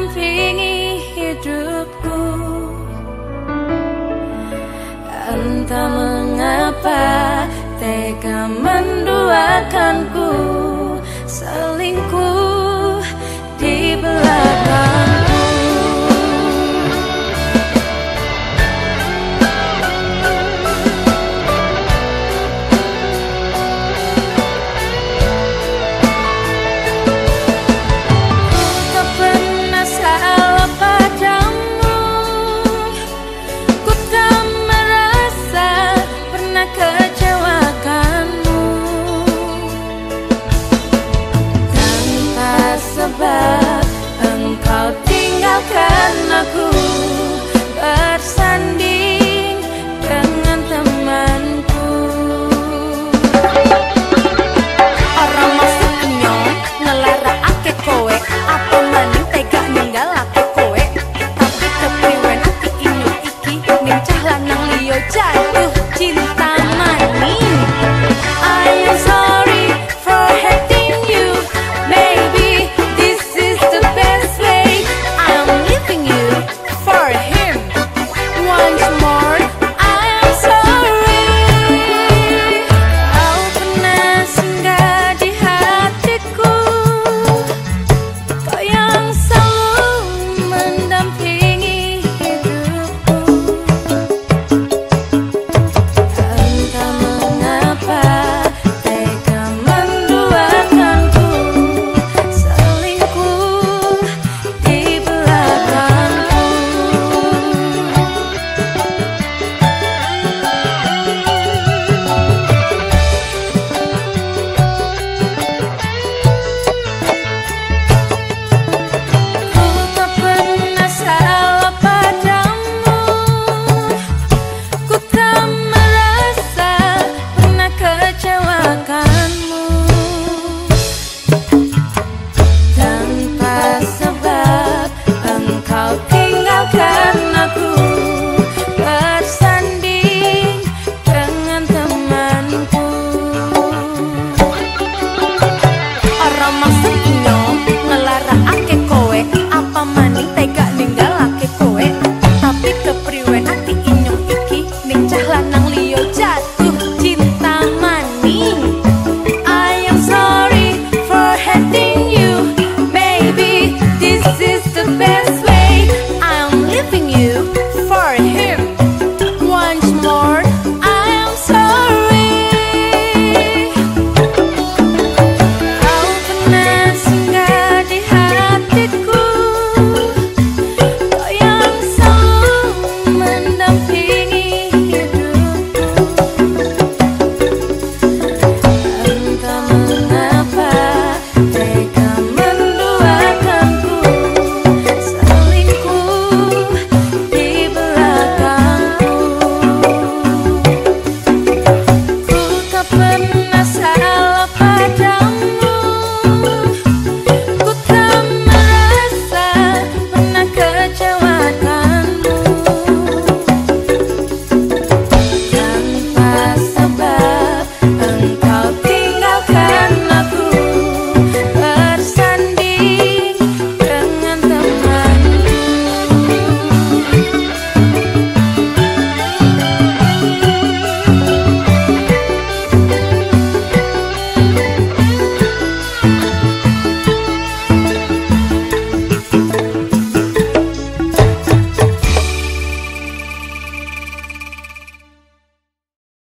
mendampingi hidupku. Entah mengapa tega menduakanku. Selingkuh く